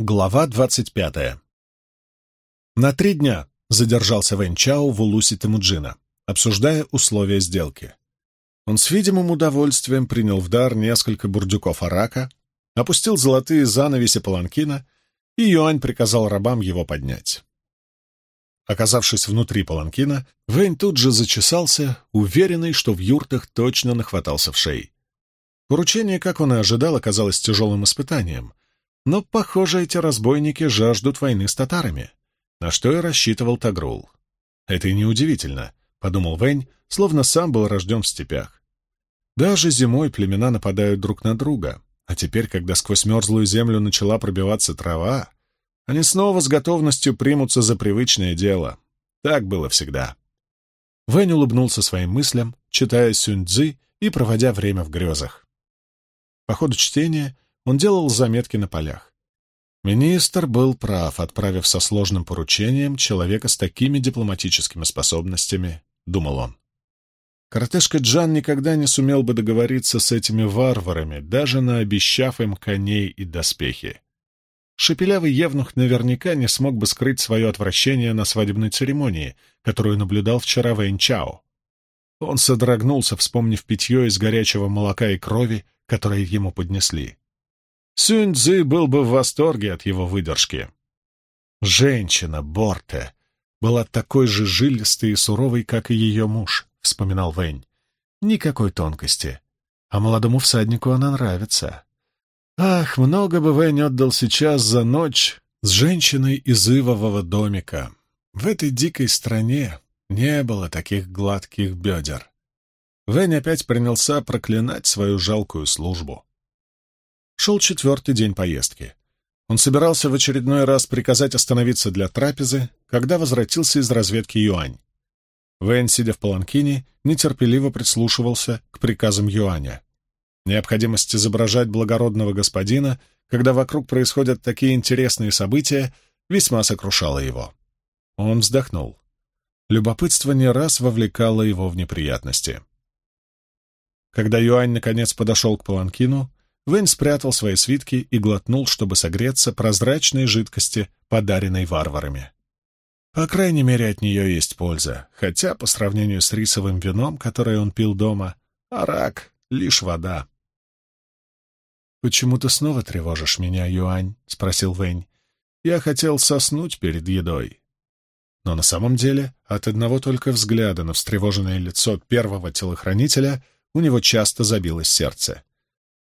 Глава двадцать пятая. На три дня задержался Вэнь Чао в Улусе Темуджина, обсуждая условия сделки. Он с видимым удовольствием принял в дар несколько бурдюков арака, опустил золотые занавеси паланкина, и Юань приказал рабам его поднять. Оказавшись внутри паланкина, Вэнь тут же зачесался, уверенный, что в юртах точно нахватался в шеи. Поручение, как он и ожидал, оказалось тяжелым испытанием — но, похоже, эти разбойники жаждут войны с татарами, на что и рассчитывал Тагрул. Это и неудивительно, — подумал Вэнь, словно сам был рожден в степях. Даже зимой племена нападают друг на друга, а теперь, когда сквозь мерзлую землю начала пробиваться трава, они снова с готовностью примутся за привычное дело. Так было всегда. Вэнь улыбнулся своим мыслям, читая Сюнь-Дзы и проводя время в грезах. По ходу чтения он делал заметки на полях. Министр был прав, отправив со сложным поручением человека с такими дипломатическими способностями, думал он. Коротышка Джан никогда не сумел бы договориться с этими варварами, даже наобещав им коней и доспехи. Шепелявый евнух наверняка не смог бы скрыть свое отвращение на свадебной церемонии, которую наблюдал вчера Вэньчао. Он содрогнулся, вспомнив питье из горячего молока и крови, которое ему поднесли. Сюнь-Дзы был бы в восторге от его выдержки. Женщина, Борте, была такой же жилистой и суровой, как и ее муж, — вспоминал Вэнь. Никакой тонкости. А молодому всаднику она нравится. Ах, много бы Вэнь отдал сейчас за ночь с женщиной из ивового домика. В этой дикой стране не было таких гладких бедер. Вэнь опять принялся проклинать свою жалкую службу. Шел четвертый день поездки. Он собирался в очередной раз приказать остановиться для трапезы, когда возвратился из разведки Юань. Вэн, сидя в паланкине, нетерпеливо прислушивался к приказам Юаня. Необходимость изображать благородного господина, когда вокруг происходят такие интересные события, весьма сокрушала его. Он вздохнул. Любопытство не раз вовлекало его в неприятности. Когда Юань наконец подошел к паланкину, Вэнь спрятал свои свитки и глотнул, чтобы согреться прозрачной жидкости, подаренной варварами. По крайней мере, от нее есть польза, хотя по сравнению с рисовым вином, которое он пил дома, арак — лишь вода. «Почему ты снова тревожишь меня, Юань?» — спросил Вэнь. «Я хотел соснуть перед едой». Но на самом деле от одного только взгляда на встревоженное лицо первого телохранителя у него часто забилось сердце.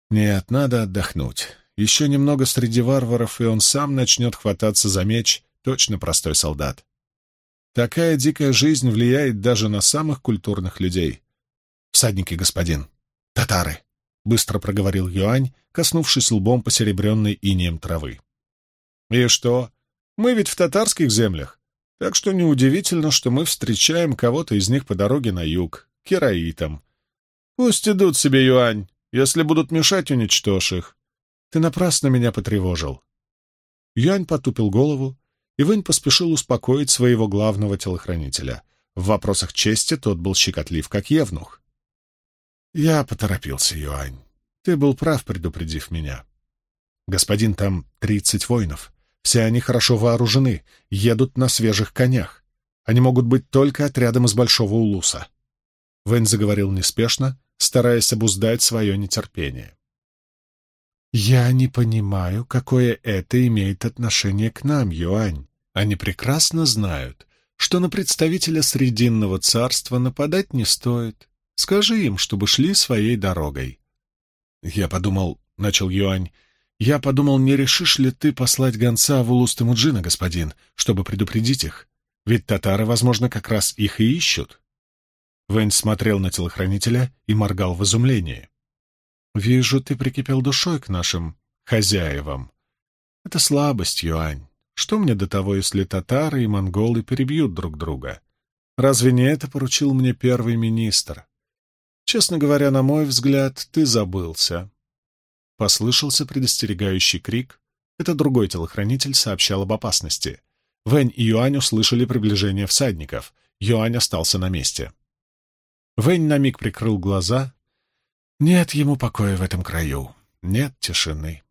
Нет, надо отдохнуть. Еще немного среди варваров, и он сам начнет хвататься за меч, точно простой солдат. Такая дикая жизнь влияет даже на самых культурных людей. «Всадники, господин! Татары!» — быстро проговорил Юань, коснувшись лбом посеребренной инеем травы. «И что? Мы ведь в татарских землях, так что неудивительно, что мы встречаем кого-то из них по дороге на юг, кераитам. Пусть идут себе, Юань, если будут мешать, уничтожь их. Ты напрасно меня потревожил. Юань потупил голову, и Вэнь поспешил успокоить своего главного телохранителя. В вопросах чести тот был щекотлив, как евнух. Я поторопился, Юань. Ты был прав, предупредив меня. Господин, там тридцать воинов. Все они хорошо вооружены, едут на свежих конях. Они могут быть только отрядом из Большого Улуса. Вэнь заговорил неспешно, стараясь обуздать свое нетерпение. «Я не понимаю, какое это имеет отношение к нам, Юань. Они прекрасно знают, что на представителя Срединного царства нападать не стоит. Скажи им, чтобы шли своей дорогой». «Я подумал», — начал Юань, — «я подумал, не решишь ли ты послать гонца в Улус-Темуджина, господин, чтобы предупредить их? Ведь татары, возможно, как раз их и ищут». Вэнь смотрел на телохранителя и моргал в изумлении. «Вижу, ты прикипел душой к нашим хозяевам. Это слабость, Юань. Что мне до того, если татары и монголы перебьют друг друга? Разве не это поручил мне первый министр? Честно говоря, на мой взгляд, ты забылся». Послышался предостерегающий крик. Это другой телохранитель сообщал об опасности. Вэнь и Юань услышали приближение всадников. Юань остался на месте. Вэнь на миг прикрыл глаза. Нет ему покоя в этом краю, нет тишины.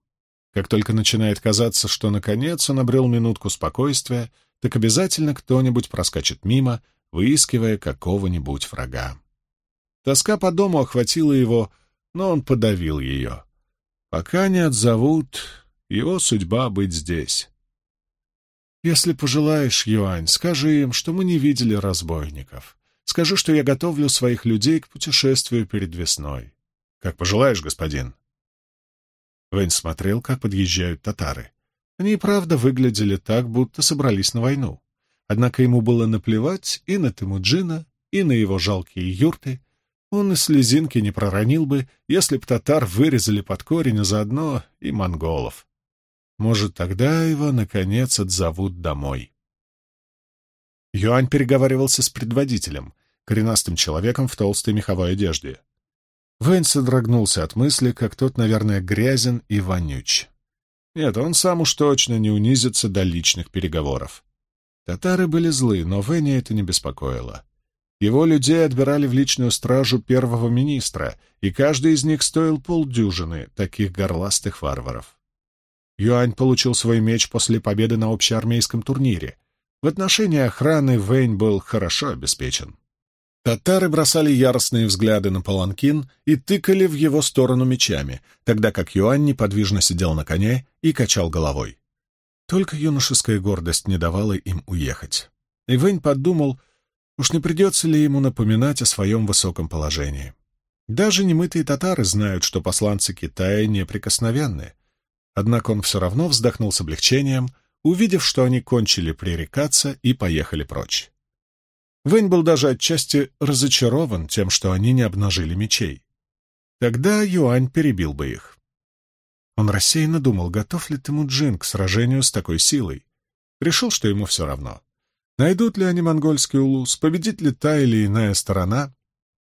Как только начинает казаться, что наконец он обрел минутку спокойствия, так обязательно кто-нибудь проскочит мимо, выискивая какого-нибудь врага. Тоска по дому охватила его, но он подавил ее. Пока не отзовут, его судьба быть здесь. Если пожелаешь, Юань, скажи им, что мы не видели разбойников. Скажи, что я готовлю своих людей к путешествию перед весной. Как пожелаешь, господин. Вэнь смотрел, как подъезжают татары. Они и правда выглядели так, будто собрались на войну. Однако ему было наплевать и на Тимуджина, и на его жалкие юрты, он и слезинки не проронил бы, если б татар вырезали под корень, а заодно и монголов. Может, тогда его, наконец, отзовут домой. Юань переговаривался с предводителем, коренастым человеком в толстой меховой одежде. Вэнь содрогнулся от мысли, как тот, наверное, грязен и вонюч. Нет, он сам уж точно не унизится до личных переговоров. Татары были злы, но Вэня это не беспокоило. Его людей отбирали в личную стражу первого министра, и каждый из них стоил полдюжины таких горластых варваров. Юань получил свой меч после победы на общеармейском турнире. В отношении охраны Вэнь был хорошо обеспечен. Татары бросали яростные взгляды на Паланкин и тыкали в его сторону мечами, тогда как Юань неподвижно сидел на коне и качал головой. Только юношеская гордость не давала им уехать. И Вэнь подумал, Уж не придется ли ему напоминать о своем высоком положении? Даже немытые татары знают, что посланцы Китая неприкосновенны. Однако он все равно вздохнул с облегчением, увидев, что они кончили пререкаться и поехали прочь. Вэнь был даже отчасти разочарован тем, что они не обнажили мечей. Тогда Юань перебил бы их. Он рассеянно думал, готов ли Тимуджин к сражению с такой силой. Решил, что ему все равно. Найдут ли они монгольский улус, победит ли та или иная сторона,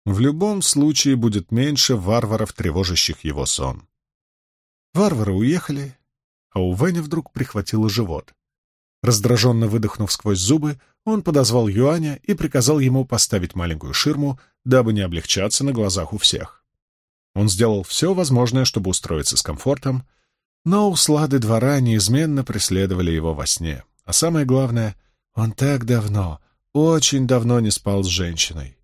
в любом случае будет меньше варваров, тревожащих его сон. Варвары уехали, а у Вэня вдруг прихватило живот. Раздраженно выдохнув сквозь зубы, он подозвал Юаня и приказал ему поставить маленькую ширму, дабы не облегчаться на глазах у всех. Он сделал все возможное, чтобы устроиться с комфортом, но услады двора неизменно преследовали его во сне. А самое главное — он так давно, очень давно не спал с женщиной.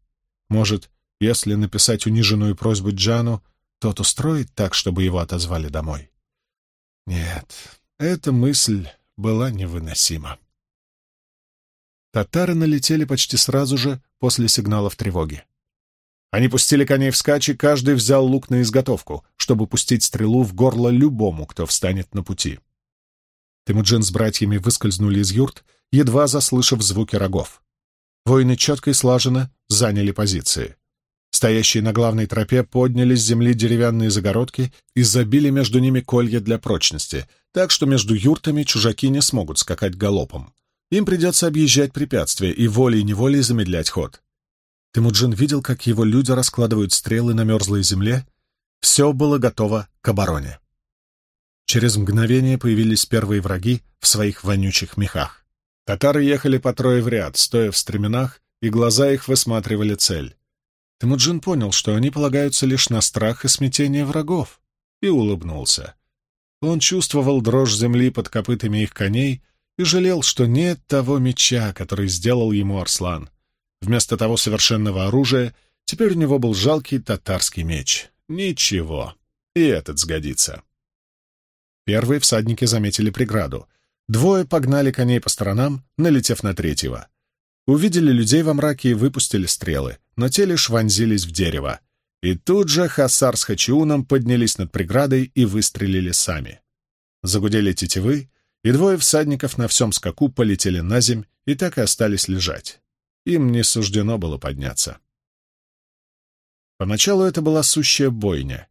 Может, если написать униженную просьбу Джану, тот устроит так, чтобы его отозвали домой? Нет, эта мысль была невыносима. Татары налетели почти сразу же после сигналов тревоги. Они пустили коней вскачь, и каждый взял лук на изготовку, чтобы пустить стрелу в горло любому, кто встанет на пути. Тимуджин с братьями выскользнули из юрт едва заслышав звуки рогов. Воины четко и слаженно заняли позиции. Стоящие на главной тропе подняли с земли деревянные загородки и забили между ними колья для прочности, так что между юртами чужаки не смогут скакать галопом. Им придется объезжать препятствия и волей-неволей замедлять ход. Тимуджин видел, как его люди раскладывают стрелы на мерзлой земле. Все было готово к обороне. Через мгновение появились первые враги в своих вонючих мехах. Татары ехали по трое в ряд, стоя в стременах, и глаза их высматривали цель. Темуджин понял, что они полагаются лишь на страх и смятение врагов, и улыбнулся. Он чувствовал дрожь земли под копытами их коней и жалел, что нет того меча, который сделал ему Арслан. Вместо того совершенного оружия теперь у него был жалкий татарский меч. Ничего, и этот сгодится. Первые всадники заметили преграду — Двое погнали коней по сторонам, налетев на третьего. Увидели людей во мраке и выпустили стрелы, но те лишь вонзились в дерево. И тут же Хасар с Хачиуном поднялись над преградой и выстрелили сами. Загудели тетивы, и двое всадников на всем скаку полетели на земь и так и остались лежать. Им не суждено было подняться. Поначалу это была сущая бойня.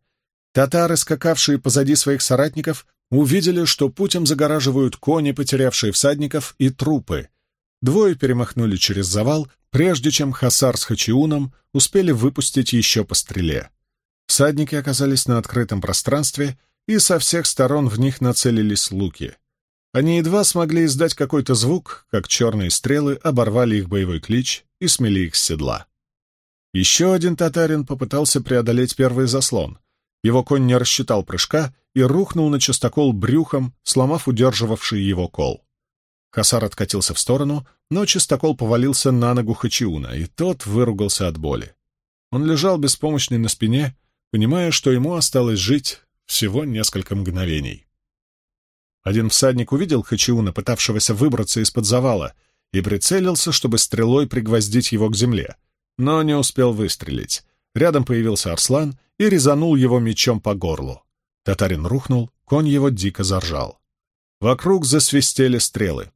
Татары, скакавшие позади своих соратников, увидели, что путем загораживают кони, потерявшие всадников, и трупы. Двое перемахнули через завал, прежде чем Хасар с Хачиуном успели выпустить еще по стреле. Всадники оказались на открытом пространстве, и со всех сторон в них нацелились луки. Они едва смогли издать какой-то звук, как черные стрелы оборвали их боевой клич и смели их с седла. Еще один татарин попытался преодолеть первый заслон, Его конь не рассчитал прыжка и рухнул на частокол брюхом, сломав удерживавший его кол. Хасар откатился в сторону, но частокол повалился на ногу Хачиуна, и тот выругался от боли. Он лежал беспомощный на спине, понимая, что ему осталось жить всего несколько мгновений. Один всадник увидел Хачиуна, пытавшегося выбраться из-под завала, и прицелился, чтобы стрелой пригвоздить его к земле, но не успел выстрелить. Рядом появился Арслан и резанул его мечом по горлу. Татарин рухнул, конь его дико заржал. Вокруг засвистели стрелы.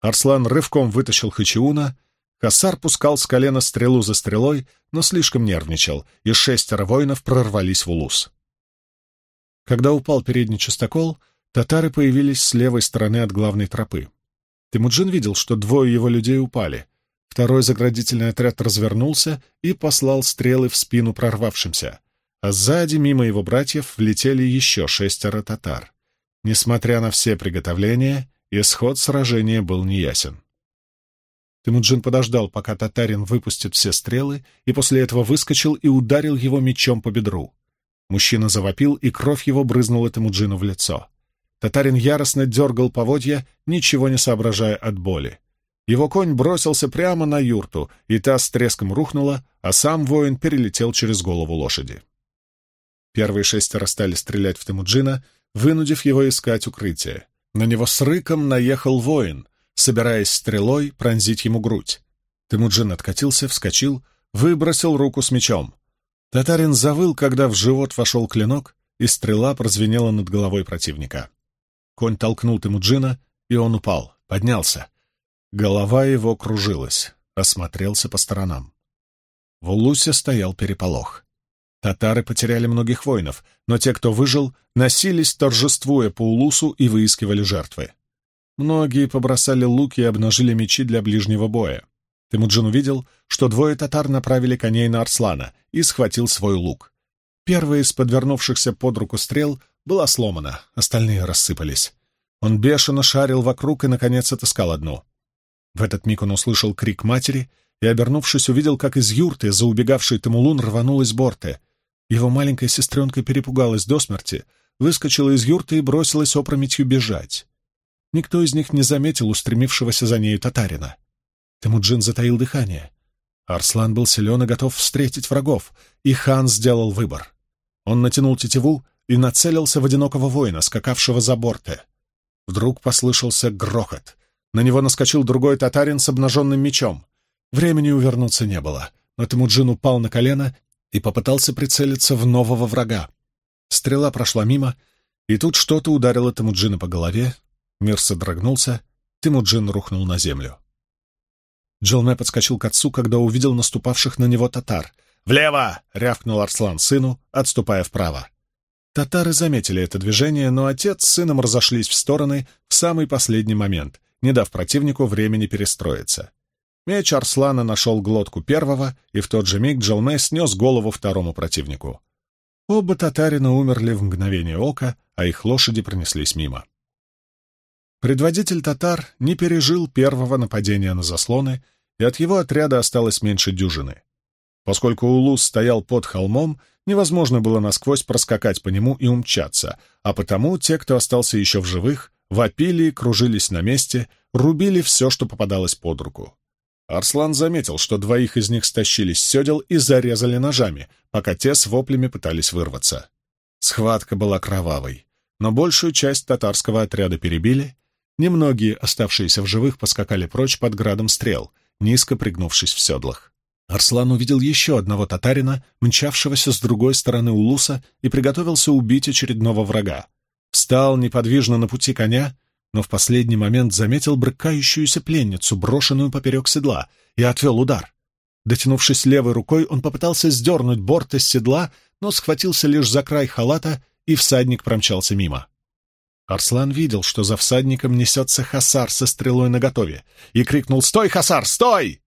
Арслан рывком вытащил Хачиуна. Хасар пускал с колена стрелу за стрелой, но слишком нервничал, и шестеро воинов прорвались в улус. Когда упал передний частокол, татары появились с левой стороны от главной тропы. Темуджин видел, что двое его людей упали. Второй заградительный отряд развернулся и послал стрелы в спину прорвавшимся, а сзади, мимо его братьев, влетели еще шестеро татар. Несмотря на все приготовления, исход сражения был неясен. Темуджин подождал, пока татарин выпустит все стрелы, и после этого выскочил и ударил его мечом по бедру. Мужчина завопил, и кровь его брызнула Темуджину в лицо. Татарин яростно дергал поводья, ничего не соображая от боли. Его конь бросился прямо на юрту, и та с треском рухнула, а сам воин перелетел через голову лошади. Первые шестеро стали стрелять в Темуджина, вынудив его искать укрытие. На него с рыком наехал воин, собираясь стрелой пронзить ему грудь. Темуджин откатился, вскочил, выбросил руку с мечом. Татарин завыл, когда в живот вошел клинок, и стрела прозвенела над головой противника. Конь толкнул Темуджина, и он упал, поднялся. Голова его кружилась, осмотрелся по сторонам. В Улусе стоял переполох. Татары потеряли многих воинов, но те, кто выжил, носились, торжествуя по Улусу и выискивали жертвы. Многие побросали луки и обнажили мечи для ближнего боя. Темуджин увидел, что двое татар направили коней на Арслана и схватил свой лук. Первая из подвернувшихся под руку стрел была сломана, остальные рассыпались. Он бешено шарил вокруг и, наконец, отыскал одну. В этот миг он услышал крик матери и, обернувшись, увидел, как из юрты за убегавшей Тамулун рванулась Борте. Его маленькая сестренка перепугалась до смерти, выскочила из юрты и бросилась опрометью бежать. Никто из них не заметил устремившегося за нею татарина. Темуджин затаил дыхание. Арслан был силен и готов встретить врагов, и хан сделал выбор. Он натянул тетиву и нацелился в одинокого воина, скакавшего за борте. Вдруг послышался грохот. На него наскочил другой татарин с обнаженным мечом. Времени увернуться не было, но Темуджин упал на колено и попытался прицелиться в нового врага. Стрела прошла мимо, и тут что-то ударило Темуджина по голове. Мир содрогнулся, Темуджин рухнул на землю. Джилме подскочил к отцу, когда увидел наступавших на него татар. «Влево!» — рявкнул Арслан сыну, отступая вправо. Татары заметили это движение, но отец с сыном разошлись в стороны в самый последний момент, не дав противнику времени перестроиться. Меч Арслана нашел глотку первого, и в тот же миг Джалме снес голову второму противнику. Оба татарина умерли в мгновение ока, а их лошади пронеслись мимо. Предводитель татар не пережил первого нападения на заслоны, и от его отряда осталось меньше дюжины. Поскольку Улус стоял под холмом, невозможно было насквозь проскакать по нему и умчаться, а потому те, кто остался еще в живых, вопили, кружились на месте, рубили все, что попадалось под руку. Арслан заметил, что двоих из них стащили с седел и зарезали ножами, пока те с воплями пытались вырваться. Схватка была кровавой, но большую часть татарского отряда перебили, немногие, оставшиеся в живых, поскакали прочь под градом стрел, низко пригнувшись в седлах. Арслан увидел еще одного татарина, мчавшегося с другой стороны улуса, и приготовился убить очередного врага. Встал неподвижно на пути коня, но в последний момент заметил брыкающуюся пленницу, брошенную поперек седла, и отвел удар. Дотянувшись левой рукой, он попытался сдернуть борт из седла, но схватился лишь за край халата, и всадник промчался мимо. Арслан видел, что за всадником несется Хасар со стрелой наготове, и крикнул «Стой, Хасар, стой!»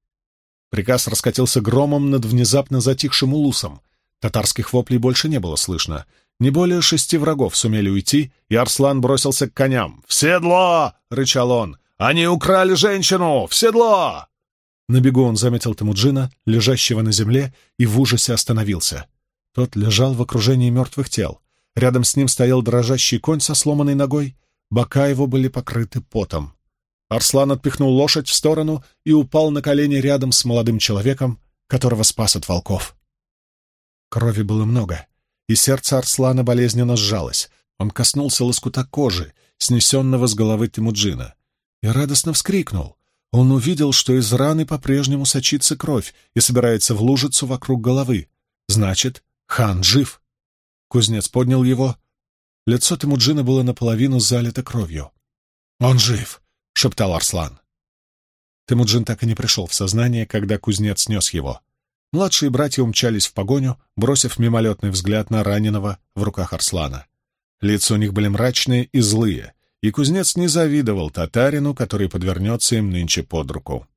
Приказ раскатился громом над внезапно затихшим улусом. Татарских воплей больше не было слышно. Не более шести врагов сумели уйти, и Арслан бросился к коням. «В седло!» — рычал он. «Они украли женщину! В седло!» На бегу он заметил Тамуджина, лежащего на земле, и в ужасе остановился. Тот лежал в окружении мертвых тел. Рядом с ним стоял дрожащий конь со сломанной ногой. Бока его были покрыты потом. Арслан отпихнул лошадь в сторону и упал на колени рядом с молодым человеком, которого спас от волков. Крови было много, и сердце Арслана болезненно сжалось. Он коснулся лоскута кожи, снесенного с головы Тимуджина, и радостно вскрикнул. Он увидел, что из раны по-прежнему сочится кровь и собирается в лужицу вокруг головы. Значит, хан жив. Кузнец поднял его. Лицо Тимуджина было наполовину залито кровью. «Он жив!» — шептал Арслан. Тимуджин так и не пришел в сознание, когда кузнец снес его. Младшие братья умчались в погоню, бросив мимолетный взгляд на раненого в руках Арслана. Лица у них были мрачные и злые, и кузнец не завидовал татарину, который подвернется им нынче под руку.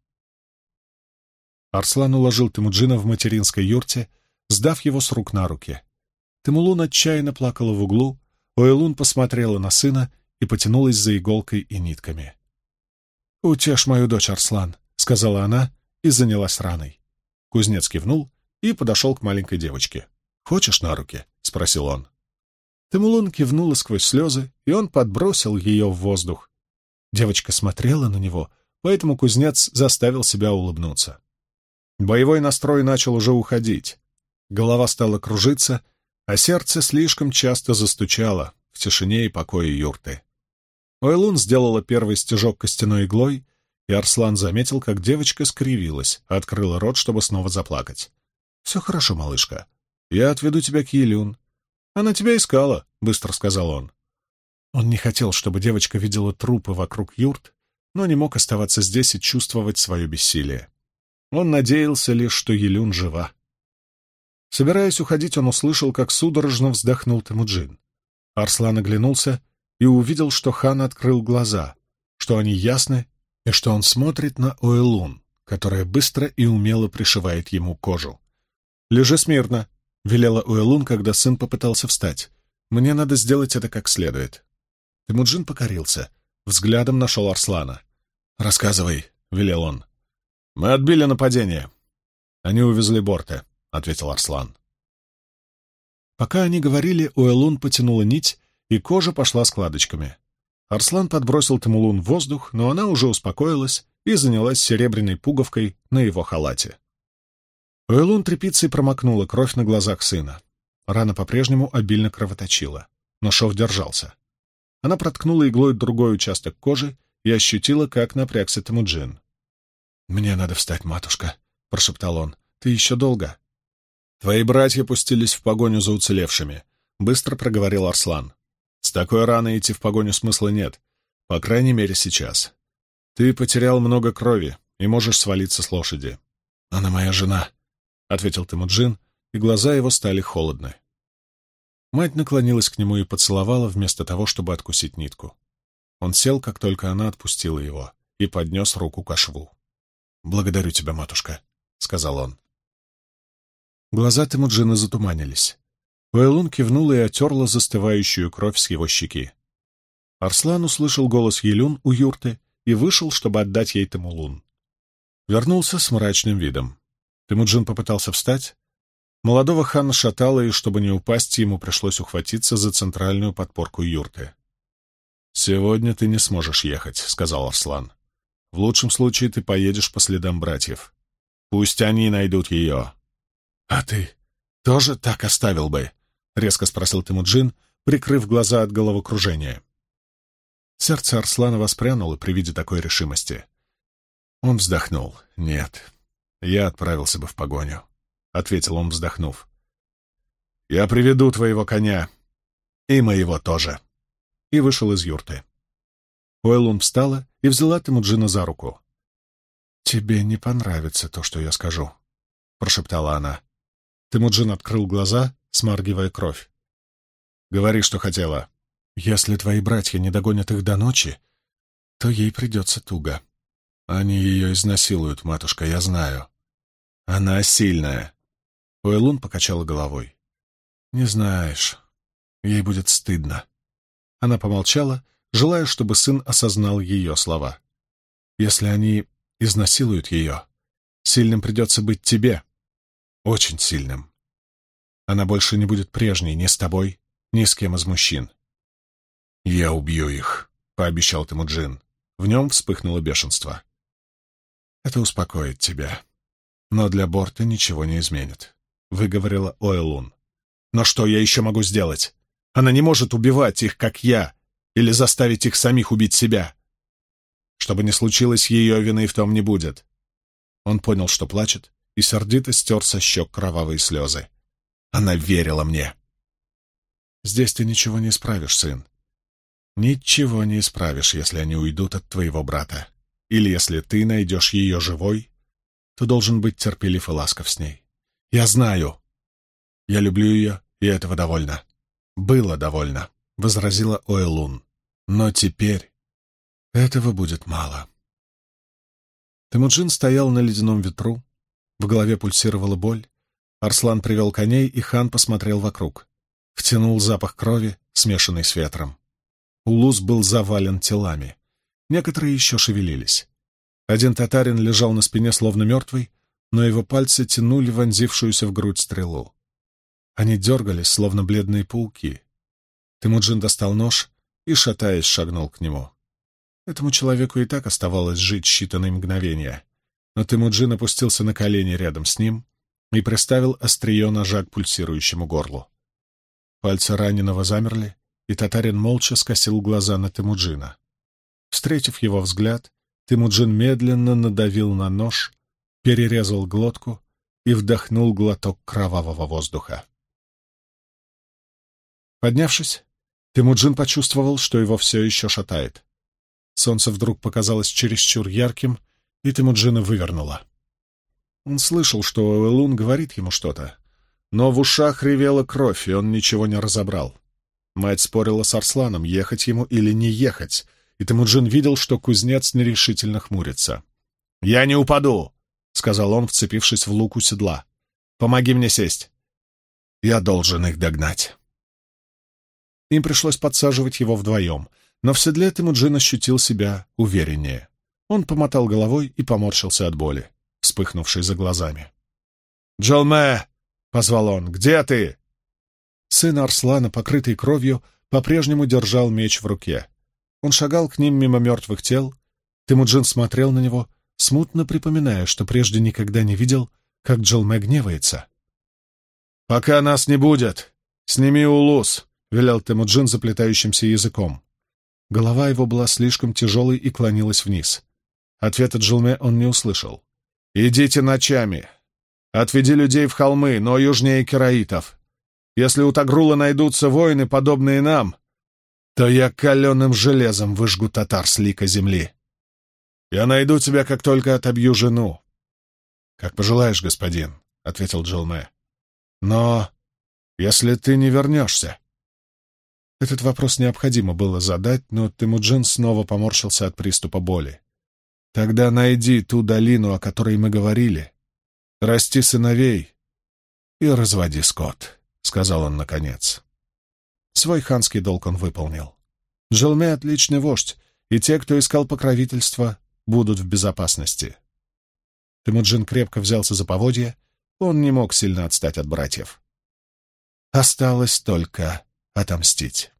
Арслан уложил Тимуджина в материнской юрте, сдав его с рук на руки. Тимулун отчаянно плакала в углу, Ойлун посмотрела на сына и потянулась за иголкой и нитками. «Утешь мою дочь, Арслан», — сказала она и занялась раной. Кузнец кивнул и подошел к маленькой девочке. «Хочешь на руки?» — спросил он. Тимулун кивнула сквозь слезы, и он подбросил ее в воздух. Девочка смотрела на него, поэтому кузнец заставил себя улыбнуться. Боевой настрой начал уже уходить. Голова стала кружиться, а сердце слишком часто застучало в тишине и покое юрты. Ойлун сделала первый стежок костяной иглой, и Арслан заметил, как девочка скривилась, открыла рот, чтобы снова заплакать. «Все хорошо, малышка. Я отведу тебя к Елюн. Она тебя искала», — быстро сказал он. Он не хотел, чтобы девочка видела трупы вокруг юрт, но не мог оставаться здесь и чувствовать свое бессилие. Он надеялся лишь, что Елюн жива. Собираясь уходить, он услышал, как судорожно вздохнул Темуджин. Арслан оглянулся и увидел, что хан открыл глаза, что они ясны и что он смотрит на Оэлун, которая быстро и умело пришивает ему кожу. «Лежи смирно», — велела Уэлун, когда сын попытался встать. «Мне надо сделать это как следует». Темуджин покорился, взглядом нашел Арслана. «Рассказывай», — велел он. «Мы отбили нападение. Они увезли борта», — ответил Арслан. Пока они говорили, Уэлун потянула нить, и кожа пошла складочками. Арслан подбросил Тамулун в воздух, но она уже успокоилась и занялась серебряной пуговкой на его халате. Уэлун тряпицей промокнула кровь на глазах сына. Рана по-прежнему обильно кровоточила, но шов держался. Она проткнула иглой другой участок кожи и ощутила, как напрягся Тамуджин. «Мне надо встать, матушка», — прошептал он. «Ты еще долго?» «Твои братья пустились в погоню за уцелевшими», — быстро проговорил Арслан. Такой раной идти в погоню смысла нет, по крайней мере сейчас. Ты потерял много крови и можешь свалиться с лошади. Она моя жена, — ответил Тимуджин, и глаза его стали холодны. Мать наклонилась к нему и поцеловала вместо того, чтобы откусить нитку. Он сел, как только она отпустила его, и поднес руку к шву. «Благодарю тебя, матушка», — сказал он. Глаза Тимуджина затуманились. Уэлун кивнула и отерла застывающую кровь с его щеки. Арслан услышал голос Елюн у юрты и вышел, чтобы отдать ей Тамулун. Вернулся с мрачным видом. Темуджин попытался встать. Молодого хана шатало, и, чтобы не упасть, ему пришлось ухватиться за центральную подпорку юрты. «Сегодня ты не сможешь ехать», — сказал Арслан. «В лучшем случае ты поедешь по следам братьев. Пусть они найдут ее». «А ты тоже так оставил бы?» — резко спросил Тимуджин, прикрыв глаза от головокружения. Сердце Арслана воспрянуло при виде такой решимости. Он вздохнул. «Нет, я отправился бы в погоню», — ответил он, вздохнув. «Я приведу твоего коня. И моего тоже». И вышел из юрты. Уэллун встала и взяла Тимуджина за руку. «Тебе не понравится то, что я скажу», — прошептала она. Тимуджин открыл глаза смаргивая кровь. «Говори, что хотела. Если твои братья не догонят их до ночи, то ей придется туго. Они ее изнасилуют, матушка, я знаю. Она сильная». Уэлун покачала головой. «Не знаешь. Ей будет стыдно». Она помолчала, желая, чтобы сын осознал ее слова. «Если они изнасилуют ее, сильным придется быть тебе. Очень сильным. Она больше не будет прежней ни с тобой, ни с кем из мужчин. «Я убью их», — пообещал Темуджин. В нем вспыхнуло бешенство. «Это успокоит тебя. Но для Борта ничего не изменит», — выговорила Оэлун. «Но что я еще могу сделать? Она не может убивать их, как я, или заставить их самих убить себя. Что бы ни случилось, ее вины в том не будет». Он понял, что плачет, и сердито стер со щек кровавые слезы. Она верила мне. «Здесь ты ничего не исправишь, сын. Ничего не исправишь, если они уйдут от твоего брата. Или если ты найдешь ее живой, то должен быть терпелив и ласков с ней. Я знаю. Я люблю ее, и этого довольно. Было довольно, — возразила Оэлун. Но теперь этого будет мало. Темуджин стоял на ледяном ветру, в голове пульсировала боль. Арслан привел коней, и хан посмотрел вокруг. Втянул запах крови, смешанный с ветром. Улус был завален телами. Некоторые еще шевелились. Один татарин лежал на спине, словно мертвый, но его пальцы тянули вонзившуюся в грудь стрелу. Они дергались, словно бледные пауки. Тимуджин достал нож и, шатаясь, шагнул к нему. Этому человеку и так оставалось жить считанные мгновения, но Тимуджин опустился на колени рядом с ним и приставил острие ножа к пульсирующему горлу. Пальцы раненого замерли, и татарин молча скосил глаза на Темуджина. Встретив его взгляд, Темуджин медленно надавил на нож, перерезал глотку и вдохнул глоток кровавого воздуха. Поднявшись, Темуджин почувствовал, что его все еще шатает. Солнце вдруг показалось чересчур ярким, и Темуджина вывернуло. Он слышал, что Элун говорит ему что-то, но в ушах ревела кровь, и он ничего не разобрал. Мать спорила с Арсланом, ехать ему или не ехать, и Темуджин видел, что кузнец нерешительно хмурится. «Я не упаду!» — сказал он, вцепившись в луку седла. «Помоги мне сесть. Я должен их догнать». Им пришлось подсаживать его вдвоем, но в седле Темуджин ощутил себя увереннее. Он помотал головой и поморщился от боли, вспыхнувшей за глазами. «Джалме!» — позвал он. «Где ты?» Сын Арслана, покрытый кровью, по-прежнему держал меч в руке. Он шагал к ним мимо мертвых тел. Тимуджин смотрел на него, смутно припоминая, что прежде никогда не видел, как Джалме гневается. «Пока нас не будет, сними улус», — велел Темуджин заплетающимся языком. Голова его была слишком тяжелой и клонилась вниз. Ответа Джилме он не услышал. «Идите ночами. Отведи людей в холмы, но южнее кераитов. Если у Тагрула найдутся воины, подобные нам, то я каленым железом выжгу татар с лика земли. Я найду тебя, как только отобью жену. — Как пожелаешь, господин, — ответил Джилме. — Но если ты не вернешься... Этот вопрос необходимо было задать, но Тимуджин снова поморщился от приступа боли. «Тогда найди ту долину, о которой мы говорили, расти сыновей и разводи скот». — сказал он наконец. Свой ханский долг он выполнил. Джилме — отличный вождь, и те, кто искал покровительства, будут в безопасности. Темуджин крепко взялся за поводья, он не мог сильно отстать от братьев. Осталось только отомстить.